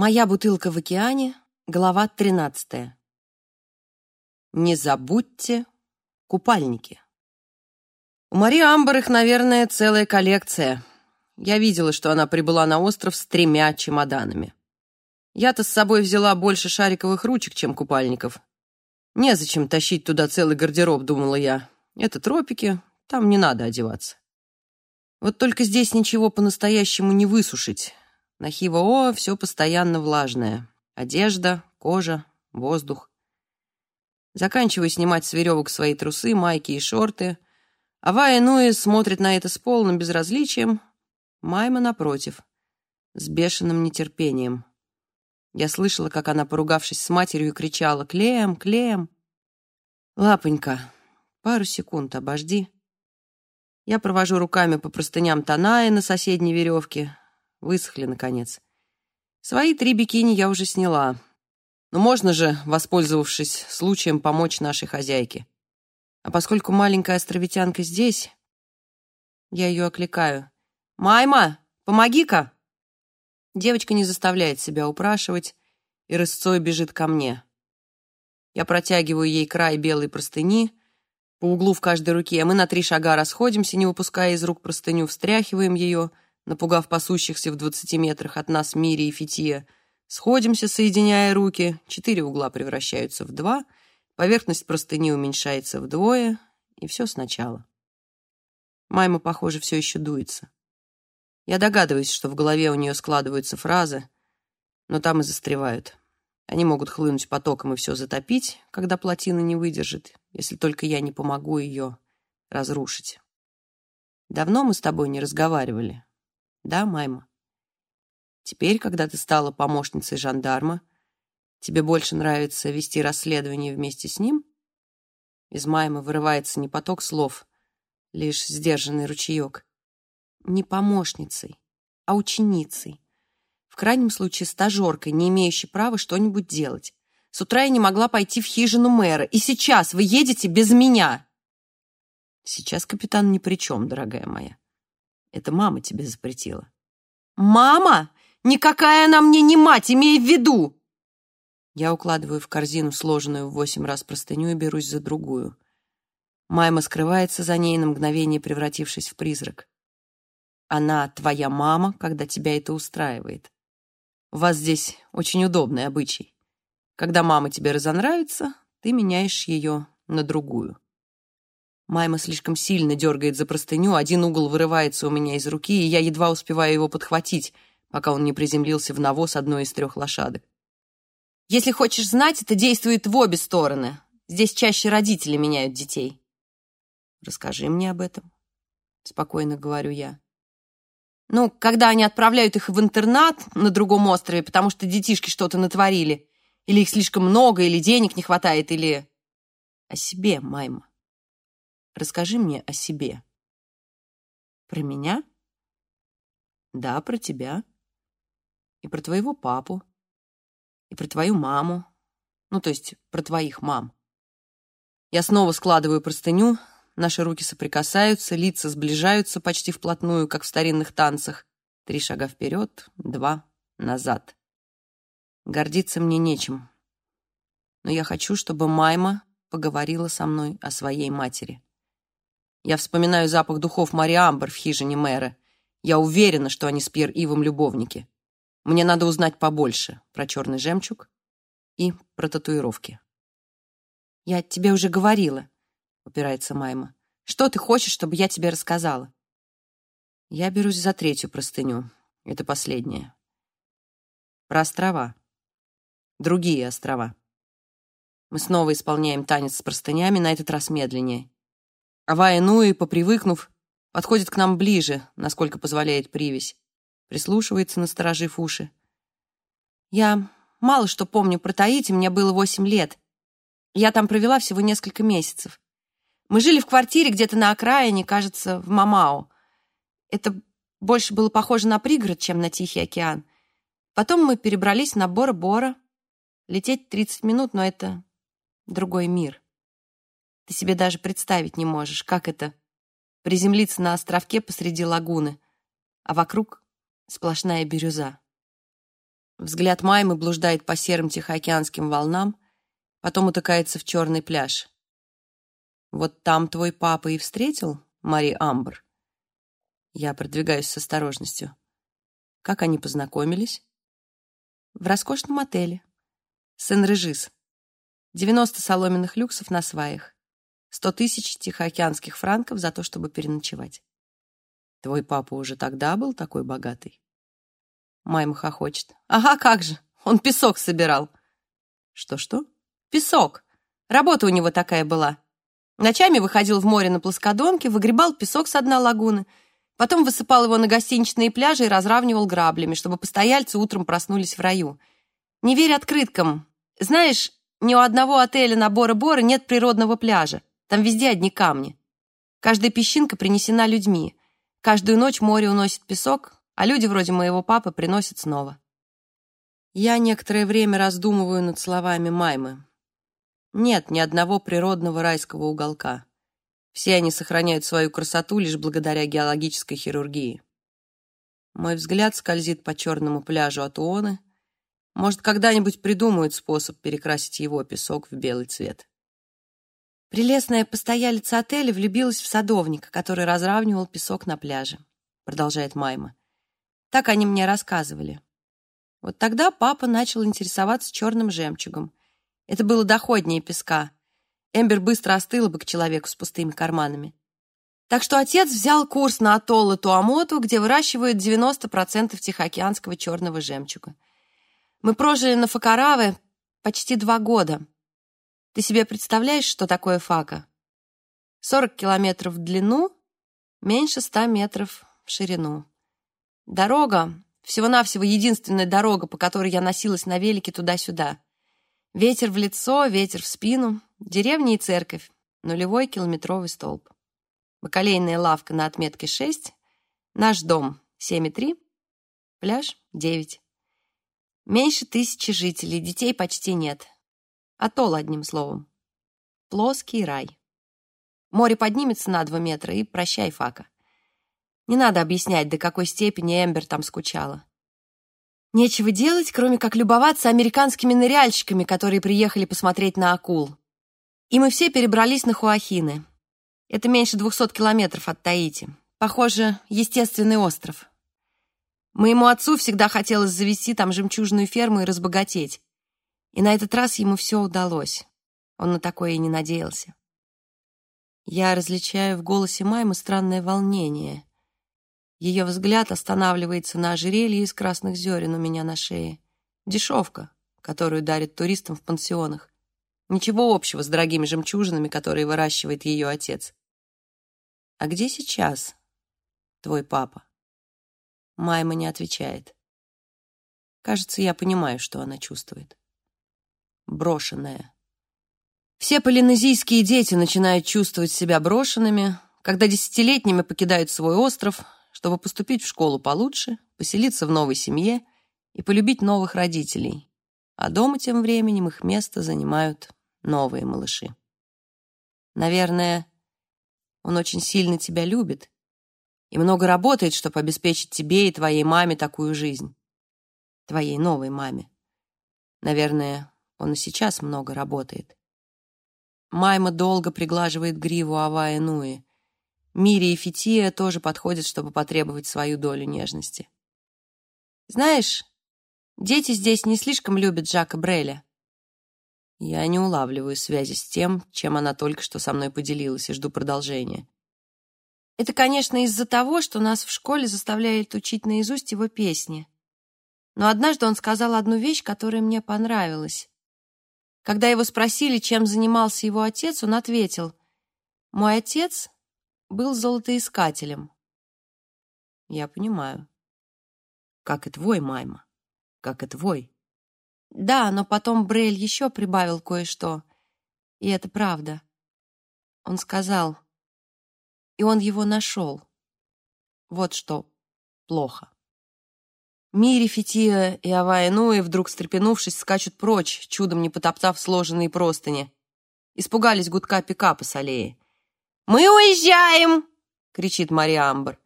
Моя бутылка в океане, глава 13. Не забудьте купальники. У Мари Амбер их, наверное, целая коллекция. Я видела, что она прибыла на остров с тремя чемоданами. Я-то с собой взяла больше шариковых ручек, чем купальников. Незачем тащить туда целый гардероб, думала я. Это тропики, там не надо одеваться. Вот только здесь ничего по-настоящему не высушить. На Хиво-О все постоянно влажное. Одежда, кожа, воздух. Заканчиваю снимать с веревок свои трусы, майки и шорты. Авая Нуи смотрит на это с полным безразличием. Майма, напротив, с бешеным нетерпением. Я слышала, как она, поругавшись с матерью, кричала «Клеем! Клеем!» «Лапонька, пару секунд обожди». Я провожу руками по простыням Таная на соседней веревке, Высохли, наконец. Свои три бикини я уже сняла. Но можно же, воспользовавшись случаем, помочь нашей хозяйке. А поскольку маленькая островитянка здесь, я ее окликаю. «Майма, помоги-ка!» Девочка не заставляет себя упрашивать и рысцой бежит ко мне. Я протягиваю ей край белой простыни, по углу в каждой руке, мы на три шага расходимся, не выпуская из рук простыню, встряхиваем ее — напугав пасущихся в двадцати метрах от нас Мири и Фития. Сходимся, соединяя руки, четыре угла превращаются в два, поверхность простыни уменьшается вдвое, и все сначала. Майма, похоже, все еще дуется. Я догадываюсь, что в голове у нее складываются фразы, но там и застревают. Они могут хлынуть потоком и все затопить, когда плотина не выдержит, если только я не помогу ее разрушить. Давно мы с тобой не разговаривали, да, Майма? Теперь, когда ты стала помощницей жандарма, тебе больше нравится вести расследование вместе с ним? Из Маймы вырывается не поток слов, лишь сдержанный ручеек. Не помощницей, а ученицей. В крайнем случае стажеркой, не имеющей права что-нибудь делать. С утра я не могла пойти в хижину мэра, и сейчас вы едете без меня. Сейчас капитан ни при чем, дорогая моя. Это мама тебе запретила. Мама? Никакая она мне не мать, имей в виду! Я укладываю в корзину сложенную в восемь раз простыню и берусь за другую. Майма скрывается за ней, на мгновение превратившись в призрак. Она твоя мама, когда тебя это устраивает. У вас здесь очень удобный обычай. Когда мама тебе разонравится, ты меняешь ее на другую. Майма слишком сильно дергает за простыню, один угол вырывается у меня из руки, и я едва успеваю его подхватить, пока он не приземлился в навоз одной из трех лошадок. Если хочешь знать, это действует в обе стороны. Здесь чаще родители меняют детей. Расскажи мне об этом, спокойно говорю я. Ну, когда они отправляют их в интернат на другом острове, потому что детишки что-то натворили, или их слишком много, или денег не хватает, или... О себе, Майма. Расскажи мне о себе. Про меня? Да, про тебя. И про твоего папу. И про твою маму. Ну, то есть про твоих мам. Я снова складываю простыню, наши руки соприкасаются, лица сближаются почти вплотную, как в старинных танцах. Три шага вперед, два назад. Гордиться мне нечем. Но я хочу, чтобы Майма поговорила со мной о своей матери. Я вспоминаю запах духов Мари в хижине мэра. Я уверена, что они с Пьер Ивом любовники. Мне надо узнать побольше про черный жемчуг и про татуировки. «Я тебе уже говорила», — упирается Майма. «Что ты хочешь, чтобы я тебе рассказала?» Я берусь за третью простыню. Это последняя. Про острова. Другие острова. Мы снова исполняем танец с простынями, на этот раз медленнее. Авая Нуи, попривыкнув, подходит к нам ближе, насколько позволяет привязь. Прислушивается, насторожив уши. Я мало что помню про Таити, мне было восемь лет. Я там провела всего несколько месяцев. Мы жили в квартире где-то на окраине, кажется, в Мамао. Это больше было похоже на пригород, чем на Тихий океан. Потом мы перебрались на Бора-Бора. Лететь 30 минут, но это другой мир. Ты себе даже представить не можешь, как это — приземлиться на островке посреди лагуны, а вокруг сплошная бирюза. Взгляд Маймы блуждает по серым тихоокеанским волнам, потом утыкается в черный пляж. Вот там твой папа и встретил Мари Амбр. Я продвигаюсь с осторожностью. Как они познакомились? В роскошном отеле. Сен-Режис. 90 соломенных люксов на сваях. 100 тысяч тихоокеанских франков за то, чтобы переночевать. Твой папа уже тогда был такой богатый? Майма хохочет. Ага, как же, он песок собирал. Что-что? Песок. Работа у него такая была. Ночами выходил в море на плоскодонке, выгребал песок с дна лагуны, потом высыпал его на гостиничные пляжи и разравнивал граблями, чтобы постояльцы утром проснулись в раю. Не верь открыткам. Знаешь, ни у одного отеля на Бора-Бора нет природного пляжа. Там везде одни камни. Каждая песчинка принесена людьми. Каждую ночь море уносит песок, а люди вроде моего папы приносят снова. Я некоторое время раздумываю над словами Маймы. Нет ни одного природного райского уголка. Все они сохраняют свою красоту лишь благодаря геологической хирургии. Мой взгляд скользит по черному пляжу от. Может, когда-нибудь придумают способ перекрасить его песок в белый цвет. Прелестная постоялица отеля влюбилась в садовника, который разравнивал песок на пляже, продолжает Майма. Так они мне рассказывали. Вот тогда папа начал интересоваться черным жемчугом. Это было доходнее песка. Эмбер быстро остыла бы к человеку с пустыми карманами. Так что отец взял курс на атоллы Туамоту, где выращивают 90% тихоокеанского черного жемчуга. Мы прожили на Факараве почти два года. Ты себе представляешь, что такое фака? 40 километров в длину, меньше 100 метров в ширину. Дорога, всего-навсего единственная дорога, по которой я носилась на велике туда-сюда. Ветер в лицо, ветер в спину, деревня и церковь, нулевой километровый столб. Бакалейная лавка на отметке 6, наш дом 7,3, пляж 9. Меньше тысячи жителей, детей почти нет. Атолл, одним словом. Плоский рай. Море поднимется на два метра, и прощай, Фака. Не надо объяснять, до какой степени Эмбер там скучала. Нечего делать, кроме как любоваться американскими ныряльщиками, которые приехали посмотреть на акул. И мы все перебрались на Хуахины. Это меньше двухсот километров от Таити. Похоже, естественный остров. Моему отцу всегда хотелось завести там жемчужную ферму и разбогатеть. И на этот раз ему все удалось. Он на такое и не надеялся. Я различаю в голосе Маймы странное волнение. Ее взгляд останавливается на ожерелье из красных зерен у меня на шее. Дешевка, которую дарят туристам в пансионах. Ничего общего с дорогими жемчужинами, которые выращивает ее отец. «А где сейчас твой папа?» Майма не отвечает. Кажется, я понимаю, что она чувствует. Брошенная. Все полинезийские дети начинают чувствовать себя брошенными, когда десятилетними покидают свой остров, чтобы поступить в школу получше, поселиться в новой семье и полюбить новых родителей. А дома тем временем их место занимают новые малыши. Наверное, он очень сильно тебя любит и много работает, чтобы обеспечить тебе и твоей маме такую жизнь. Твоей новой маме. Наверное, он и сейчас много работает. Майма долго приглаживает гриву Авая Нуи. Мири и Фития тоже подходят, чтобы потребовать свою долю нежности. Знаешь, дети здесь не слишком любят Жака Бреля. Я не улавливаю связи с тем, чем она только что со мной поделилась, и жду продолжения. Это, конечно, из-за того, что нас в школе заставляют учить наизусть его песни. Но однажды он сказал одну вещь, которая мне понравилась. Когда его спросили, чем занимался его отец, он ответил, «Мой отец был золотоискателем. Я понимаю. Как и твой, Майма. Как и твой. Да, но потом Брель еще прибавил кое-что. И это правда. Он сказал. И он его нашел. Вот что плохо. Мири, Фития и Авая Нуи, вдруг встрепенувшись, скачут прочь, чудом не потоптав сложенные простыни. Испугались гудка пикапа с аллеи. «Мы уезжаем!» — кричит Мария Амбер.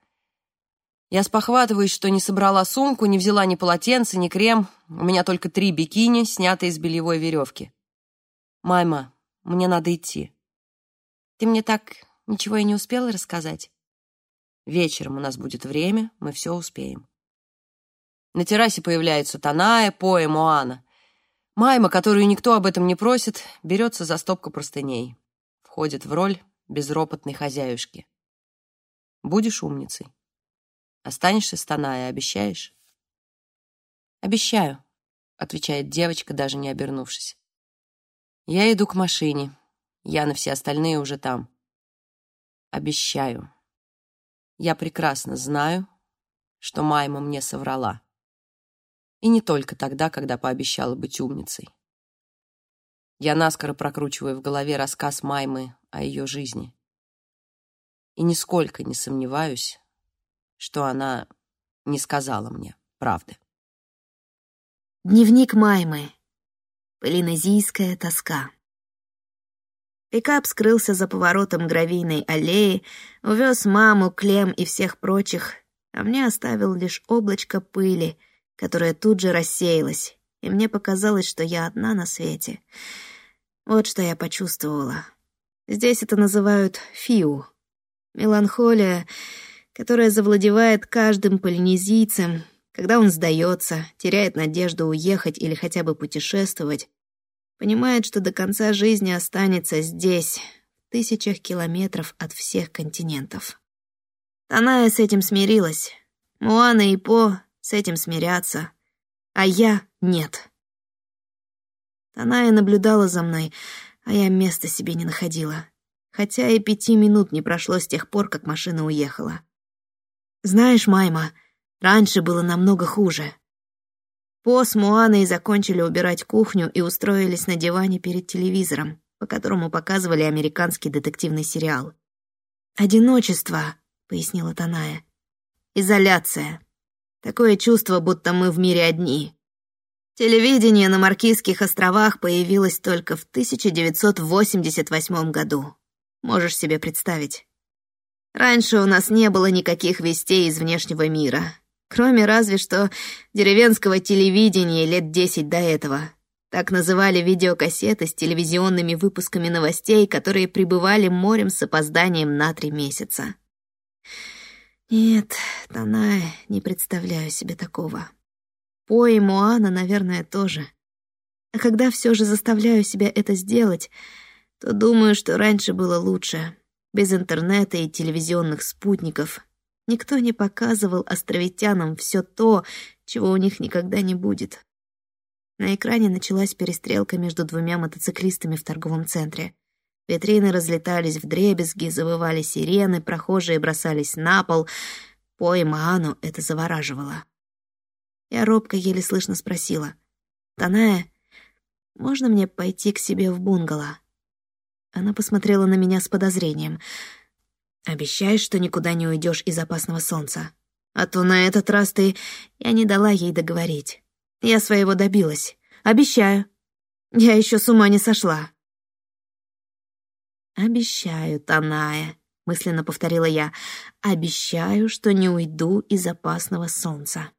Я спохватываюсь, что не собрала сумку, не взяла ни полотенце, ни крем. У меня только три бикини, снятые из бельевой веревки. «Майма, мне надо идти». «Ты мне так ничего и не успела рассказать?» «Вечером у нас будет время, мы все успеем». На террасе появляются Таная, По и Моана. Майма, которую никто об этом не просит, берется за стопку простыней. Входит в роль безропотной хозяюшки. Будешь умницей? Останешься с Таная, обещаешь? «Обещаю», — отвечает девочка, даже не обернувшись. Я иду к машине. Ян и все остальные уже там. Обещаю. Я прекрасно знаю, что Майма мне соврала. И не только тогда, когда пообещала быть умницей. Я наскоро прокручиваю в голове рассказ Маймы о ее жизни. И нисколько не сомневаюсь, что она не сказала мне правды. Дневник Маймы. Полинезийская тоска. Пикап скрылся за поворотом гравийной аллеи, увез маму, Клем и всех прочих, а мне оставил лишь облачко пыли — которая тут же рассеялась, и мне показалось, что я одна на свете. Вот что я почувствовала. Здесь это называют фиу. Меланхолия, которая завладевает каждым полинезийцем, когда он сдается, теряет надежду уехать или хотя бы путешествовать, понимает, что до конца жизни останется здесь, в тысячах километров от всех континентов. Таная с этим смирилась. Муана и По с этим смиряться, а я — нет. Таная наблюдала за мной, а я места себе не находила, хотя и пяти минут не прошло с тех пор, как машина уехала. Знаешь, Майма, раньше было намного хуже. По с Муаной закончили убирать кухню и устроились на диване перед телевизором, по которому показывали американский детективный сериал. «Одиночество», — пояснила Таная. «Изоляция. Такое чувство, будто мы в мире одни. Телевидение на Маркизских островах появилось только в 1988 году. Можешь себе представить. Раньше у нас не было никаких вестей из внешнего мира, кроме разве что деревенского телевидения лет десять до этого. Так называли видеокассеты с телевизионными выпусками новостей, которые прибывали морем с опозданием на три месяца. Нет, Таная, не представляю себе такого. По и Моана, наверное, тоже. А когда все же заставляю себя это сделать, то думаю, что раньше было лучше. Без интернета и телевизионных спутников. Никто не показывал островитянам все то, чего у них никогда не будет. На экране началась перестрелка между двумя мотоциклистами в торговом центре. Витрины разлетались в дребезги, завывали сирены, прохожие бросались на пол. По Имаану это завораживало. Я робко еле слышно спросила. «Таная, можно мне пойти к себе в бунгало?» Она посмотрела на меня с подозрением. «Обещаешь, что никуда не уйдешь из опасного солнца? А то на этот раз ты...» Я не дала ей договорить. Я своего добилась. Обещаю. Я еще с ума не сошла. «Обещаю, Таная», — мысленно повторила я, «обещаю, что не уйду из опасного солнца».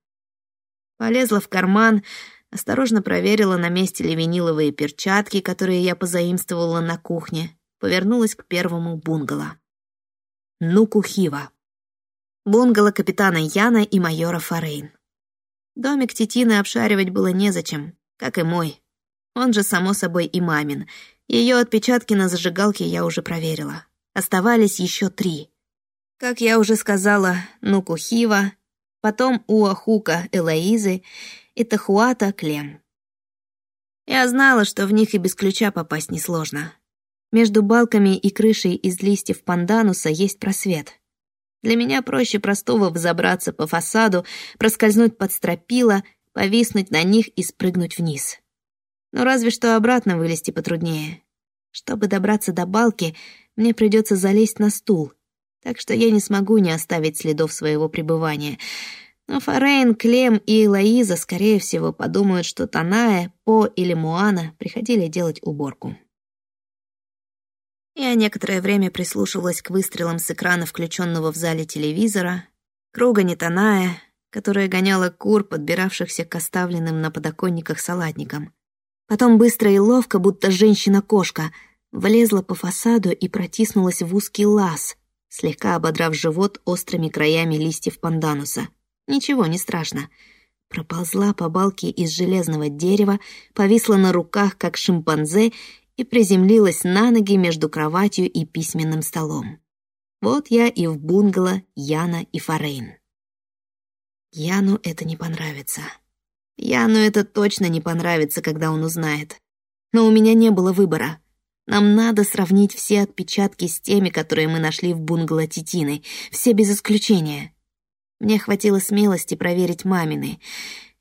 Полезла в карман, осторожно проверила, на месте ли виниловые перчатки, которые я позаимствовала на кухне, повернулась к первому бунгало. Нукухива. Бунгало капитана Яна и майора Форейн. Домик Титины обшаривать было незачем, как и мой. Он же, само собой, и мамин — ее отпечатки на зажигалке я уже проверила. Оставались еще три. Как я уже сказала, Нуку Хива, потом Уахука Элоизы и Тахуата Клем. Я знала, что в них и без ключа попасть несложно. Между балками и крышей из листьев пандануса есть просвет. Для меня проще простого взобраться по фасаду, проскользнуть под стропила, повиснуть на них и спрыгнуть вниз но разве что обратно вылезти потруднее. Чтобы добраться до балки, мне придется залезть на стул, так что я не смогу не оставить следов своего пребывания. Но Форейн, Клем и Лоиза, скорее всего, подумают, что Таная, По или Муана приходили делать уборку. Я некоторое время прислушивалась к выстрелам с экрана включенного в зале телевизора, Круга Нетаная, которая гоняла кур, подбиравшихся к оставленным на подоконниках салатникам. Потом быстро и ловко, будто женщина-кошка, влезла по фасаду и протиснулась в узкий лаз, слегка ободрав живот острыми краями листьев пандануса. Ничего, не страшно. Проползла по балке из железного дерева, повисла на руках, как шимпанзе, и приземлилась на ноги между кроватью и письменным столом. Вот я и в бунгало Яна и Форейн. Яну это не понравится. Яну это точно не понравится, когда он узнает. Но у меня не было выбора. Нам надо сравнить все отпечатки с теми, которые мы нашли в бунгало Титины, все без исключения. Мне хватило смелости проверить мамины.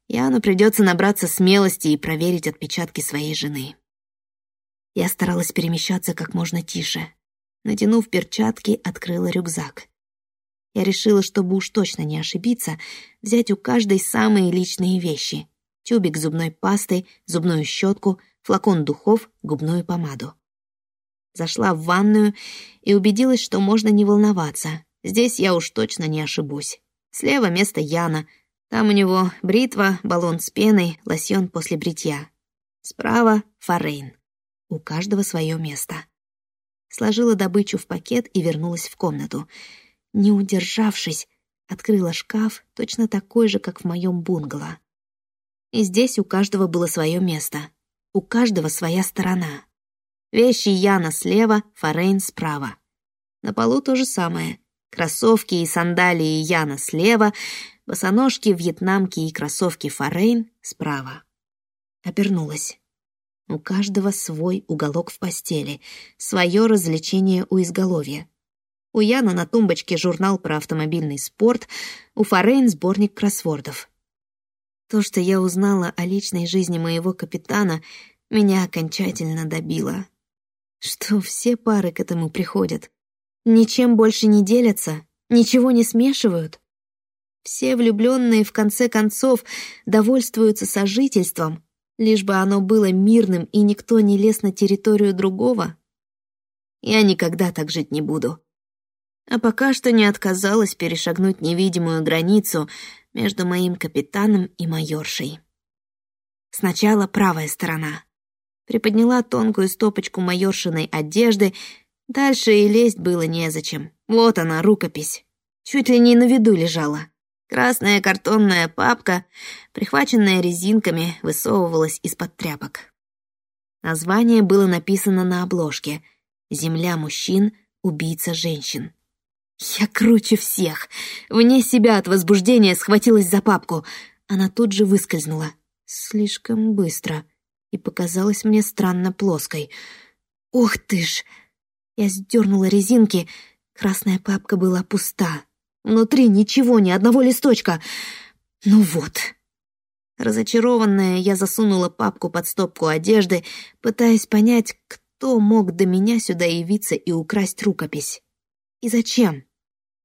Яну придется набраться смелости и проверить отпечатки своей жены. Я старалась перемещаться как можно тише. Натянув перчатки, открыла рюкзак. Я решила, чтобы уж точно не ошибиться, взять у каждой самые личные вещи. Тюбик зубной пасты, зубную щетку, флакон духов, губную помаду. Зашла в ванную и убедилась, что можно не волноваться. Здесь я уж точно не ошибусь. Слева место Яна. Там у него бритва, баллон с пеной, лосьон после бритья. Справа — Форейн. У каждого свое место. Сложила добычу в пакет и вернулась в комнату — не удержавшись, открыла шкаф, точно такой же, как в моем бунгало. И здесь у каждого было свое место, у каждого своя сторона. Вещи Яна слева, Форейн справа. На полу то же самое. Кроссовки и сандалии Яна слева, босоножки, вьетнамки и кроссовки Форейн справа. Обернулась. У каждого свой уголок в постели, свое развлечение у изголовья. У Яна на тумбочке журнал про автомобильный спорт, у Форейн сборник кроссвордов. То, что я узнала о личной жизни моего капитана, меня окончательно добило. Что все пары к этому приходят. Ничем больше не делятся, ничего не смешивают. Все влюбленные в конце концов довольствуются сожительством, лишь бы оно было мирным и никто не лез на территорию другого. Я никогда так жить не буду а пока что не отказалась перешагнуть невидимую границу между моим капитаном и майоршей. Сначала правая сторона. Приподняла тонкую стопочку майоршиной одежды, дальше и лезть было незачем. Вот она, рукопись. Чуть ли не на виду лежала. Красная картонная папка, прихваченная резинками, высовывалась из-под тряпок. Название было написано на обложке «Земля мужчин, убийца женщин». Я круче всех. Вне себя от возбуждения схватилась за папку. Она тут же выскользнула. Слишком быстро. И показалась мне странно плоской. Ох ты ж! Я сдернула резинки. Красная папка была пуста. Внутри ничего, ни одного листочка. Ну вот. Разочарованная, я засунула папку под стопку одежды, пытаясь понять, кто мог до меня сюда явиться и украсть рукопись. И зачем?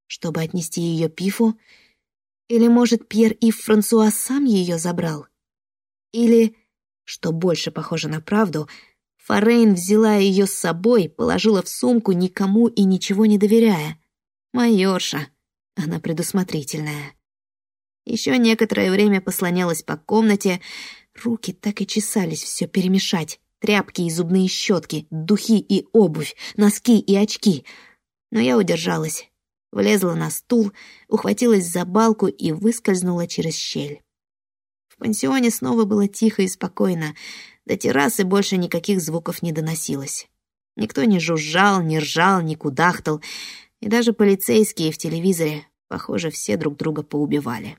чтобы отнести ее Пифу? Или, может, Пьер Ив Франсуа сам ее забрал? Или, что больше похоже на правду, Форейн взяла ее с собой, положила в сумку, никому и ничего не доверяя. Майорша, она предусмотрительная. Еще некоторое время послонялась по комнате, руки так и чесались все перемешать. Тряпки и зубные щетки, духи и обувь, носки и очки. Но я удержалась влезла на стул, ухватилась за балку и выскользнула через щель. В пансионе снова было тихо и спокойно, до террасы больше никаких звуков не доносилось. Никто не жужжал, не ржал, не кудахтал, и даже полицейские в телевизоре, похоже, все друг друга поубивали.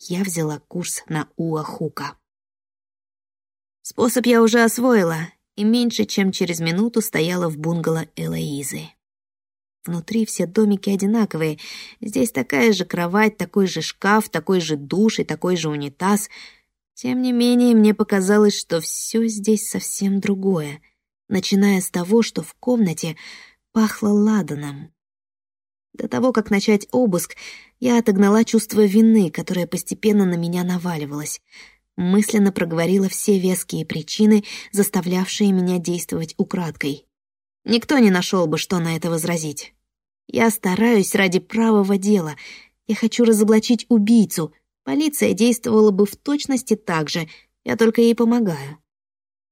Я взяла курс на Уахука. Способ я уже освоила, и меньше чем через минуту стояла в бунгало Элоизы. Внутри все домики одинаковые. Здесь такая же кровать, такой же шкаф, такой же душ и такой же унитаз. Тем не менее, мне показалось, что все здесь совсем другое, начиная с того, что в комнате пахло ладаном. До того, как начать обыск, я отогнала чувство вины, которое постепенно на меня наваливалось. Мысленно проговорила все веские причины, заставлявшие меня действовать украдкой. Никто не нашел бы, что на это возразить. Я стараюсь ради правого дела, Я хочу разоблачить убийцу. Полиция действовала бы в точности так же. Я только ей помогаю.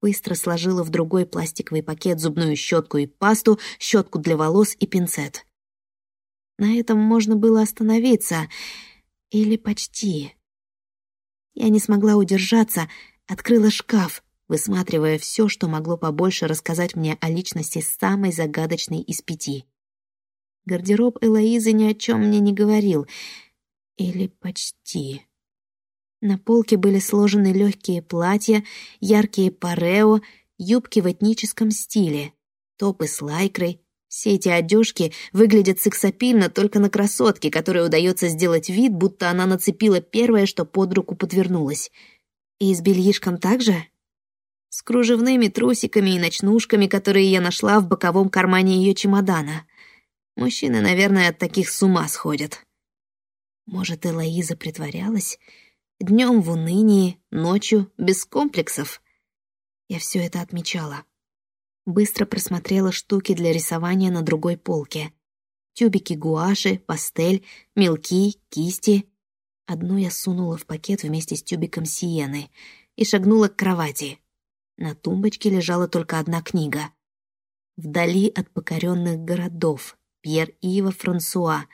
Быстро сложила в другой пластиковый пакет зубную щетку и пасту, щетку для волос и пинцет. На этом можно было остановиться. Или почти. Я не смогла удержаться, открыла шкаф, высматривая все, что могло побольше рассказать мне о личности самой загадочной из пяти. Гардероб Элоизы ни о чем мне не говорил. Или почти. На полке были сложены легкие платья, яркие парео, юбки в этническом стиле, топы с лайкрой. Все эти одежки выглядят сексапильно только на красотке, которой удается сделать вид, будто она нацепила первое, что под руку подвернулось. И с бельишком также? С кружевными трусиками и ночнушками, которые я нашла в боковом кармане ее чемодана. Мужчины, наверное, от таких с ума сходят. Может, Элоиза притворялась? Днем в унынии, ночью без комплексов. Я все это отмечала. Быстро просмотрела штуки для рисования на другой полке. Тюбики гуаши, пастель, мелки, кисти. Одну я сунула в пакет вместе с тюбиком сиены и шагнула к кровати. На тумбочке лежала только одна книга. «Вдали от покоренных городов» Пьер Ива Франсуа,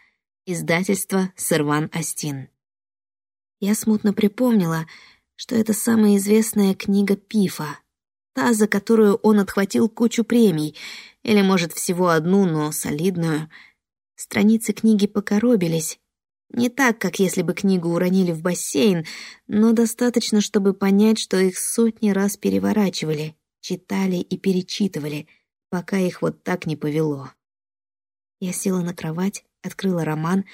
издательство Серван Астин. Я смутно припомнила, что это самая известная книга Пифа, та, за которую он отхватил кучу премий, или, может, всего одну, но солидную. Страницы книги покоробились. Не так, как если бы книгу уронили в бассейн, но достаточно, чтобы понять, что их сотни раз переворачивали, читали и перечитывали, пока их вот так не повело. Я села на кровать, открыла роман,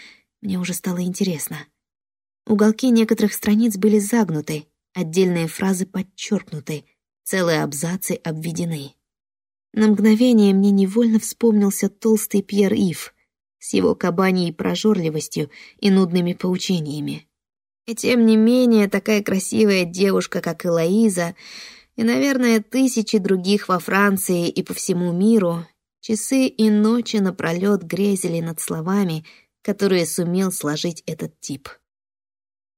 мне уже стало интересно. Уголки некоторых страниц были загнуты, отдельные фразы подчеркнуты, целые абзацы обведены. На мгновение мне невольно вспомнился толстый Пьер Ив с его кабаньей прожорливостью и нудными поучениями. И тем не менее, такая красивая девушка, как Элоиза, и, наверное, тысячи других во Франции и по всему миру Часы и ночи напролет грезили над словами, которые сумел сложить этот тип.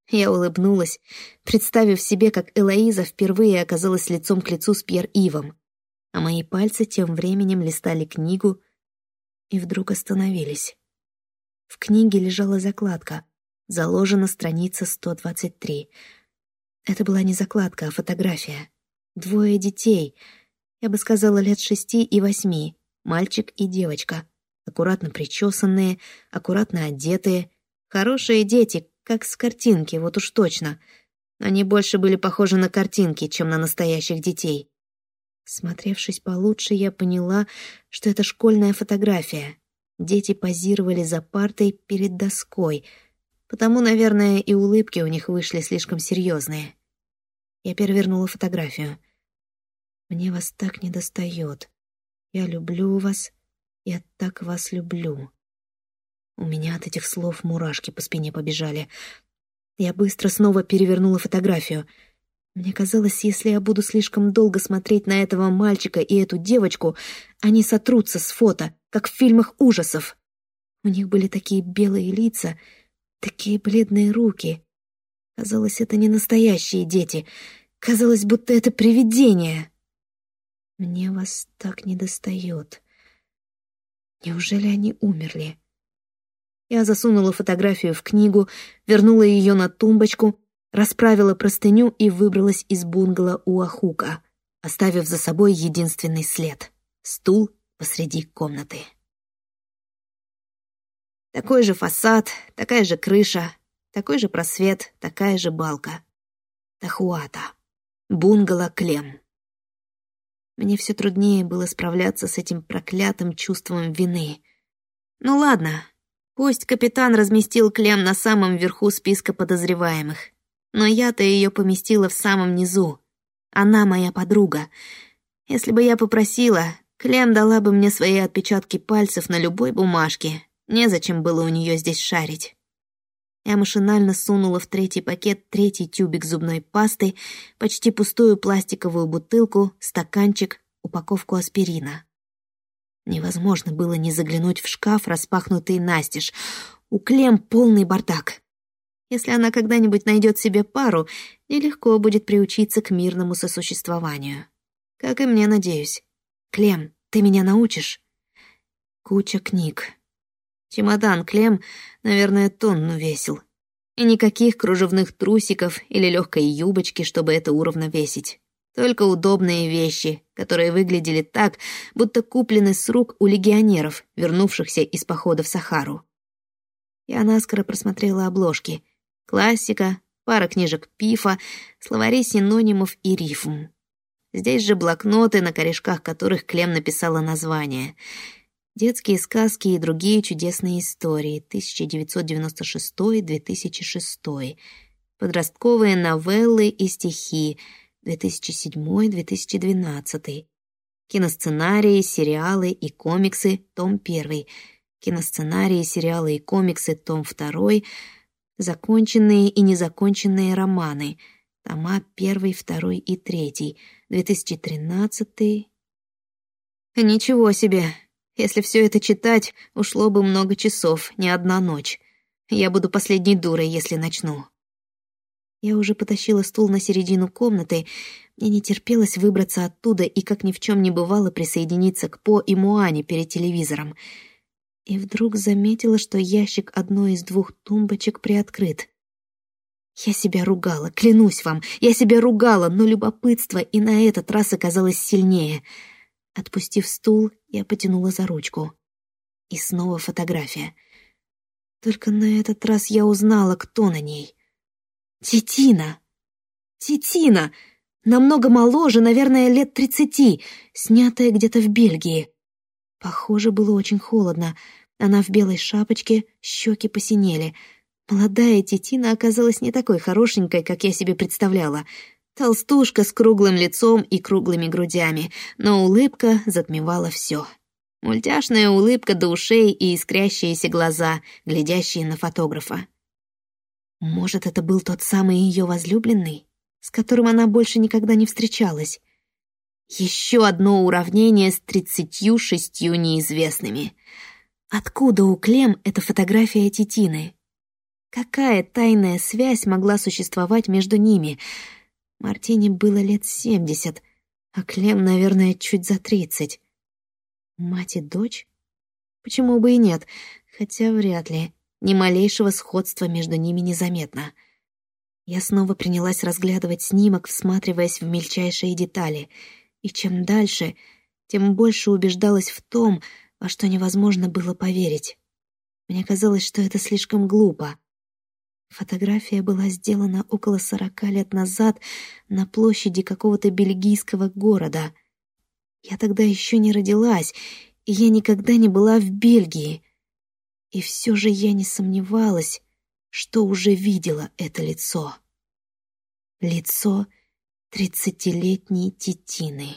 Я улыбнулась, представив себе, как Элоиза впервые оказалась лицом к лицу с Пьер Ивом, а мои пальцы тем временем листали книгу и вдруг остановились. В книге лежала закладка, заложена страница 123. Это была не закладка, а фотография. Двое детей, я бы сказала, лет шести и восьми, мальчик и девочка, аккуратно причесанные, аккуратно одетые, хорошие дети, как с картинки, вот уж точно. Они больше были похожи на картинки, чем на настоящих детей. Смотревшись получше, я поняла, что это школьная фотография. Дети позировали за партой перед доской, потому, наверное, и улыбки у них вышли слишком серьезные. Я перевернула фотографию. «Мне вас так недостает», я люблю вас, я так вас люблю. У меня от этих слов мурашки по спине побежали. Я быстро снова перевернула фотографию. Мне казалось, если я буду слишком долго смотреть на этого мальчика и эту девочку, они сотрутся с фото, как в фильмах ужасов. У них были такие белые лица, такие бледные руки. Казалось, это не настоящие дети. Казалось, будто это привидение. Мне вас так недостает. Неужели они умерли? Я засунула фотографию в книгу, вернула ее на тумбочку, расправила простыню и выбралась из бунгало у Ахука, оставив за собой единственный след — стул посреди комнаты. Такой же фасад, такая же крыша, такой же просвет, такая же балка. Тахуата. Бунгало Клем. Мне все труднее было справляться с этим проклятым чувством вины. Ну ладно, пусть капитан разместил Клем на самом верху списка подозреваемых. Но я-то ее поместила в самом низу. Она моя подруга. Если бы я попросила, Клем дала бы мне свои отпечатки пальцев на любой бумажке. Незачем было у нее здесь шарить. Я машинально сунула в третий пакет третий тюбик зубной пасты, почти пустую пластиковую бутылку, стаканчик, упаковку аспирина. Невозможно было не заглянуть в шкаф, распахнутый настежь. У Клем полный бардак. Если она когда-нибудь найдет себе пару, нелегко будет приучиться к мирному сосуществованию. Как и мне, надеюсь. Клем, ты меня научишь? Куча книг. Чемодан Клем, наверное, тонну весил. И никаких кружевных трусиков или легкой юбочки, чтобы это уравновесить. Только удобные вещи, которые выглядели так, будто куплены с рук у легионеров, вернувшихся из похода в Сахару. Я наскоро просмотрела обложки. Классика, пара книжек Пифа, словари синонимов и рифм. Здесь же блокноты, на корешках которых Клем написала название. Детские сказки и другие чудесные истории 1996-2006. Подростковые новеллы и стихи 2007-2012. Киносценарии, сериалы и комиксы, том 1. Киносценарии, сериалы и комиксы, том 2 законченные и незаконченные романы, тома 1, 2 и 3, 2013. Ничего себе, если все это читать, ушло бы много часов, не одна ночь. Я буду последней дурой, если начну. Я уже потащила стул на середину комнаты, мне не терпелось выбраться оттуда и, как ни в чем не бывало, присоединиться к По и Муане перед телевизором — и вдруг заметила, что ящик одной из двух тумбочек приоткрыт. Я себя ругала, клянусь вам, я себя ругала, но любопытство и на этот раз оказалось сильнее. Отпустив стул, я потянула за ручку. И снова фотография. Только на этот раз я узнала, кто на ней. Тетина! Тетина! Намного моложе, наверное, лет тридцати, снятая где-то в Бельгии. Похоже, было очень холодно, она в белой шапочке, щеки посинели. Молодая Титина оказалась не такой хорошенькой, как я себе представляла. Толстушка с круглым лицом и круглыми грудями, но улыбка затмевала все. Мультяшная улыбка до ушей и искрящиеся глаза, глядящие на фотографа. Может, это был тот самый ее возлюбленный, с которым она больше никогда не встречалась? Еще одно уравнение с тридцатью шестью неизвестными — Откуда у Клем эта фотография Титины? Какая тайная связь могла существовать между ними? Мартине было лет семьдесят, а Клем, наверное, чуть за тридцать. Мать и дочь? Почему бы и нет, хотя вряд ли. Ни малейшего сходства между ними незаметно. Я снова принялась разглядывать снимок, всматриваясь в мельчайшие детали. И чем дальше, тем больше убеждалась в том, во что невозможно было поверить. Мне казалось, что это слишком глупо. Фотография была сделана около сорока лет назад на площади какого-то бельгийского города. Я тогда еще не родилась, и я никогда не была в Бельгии. И все же я не сомневалась, что уже видела это лицо. Лицо тридцатилетней Титины.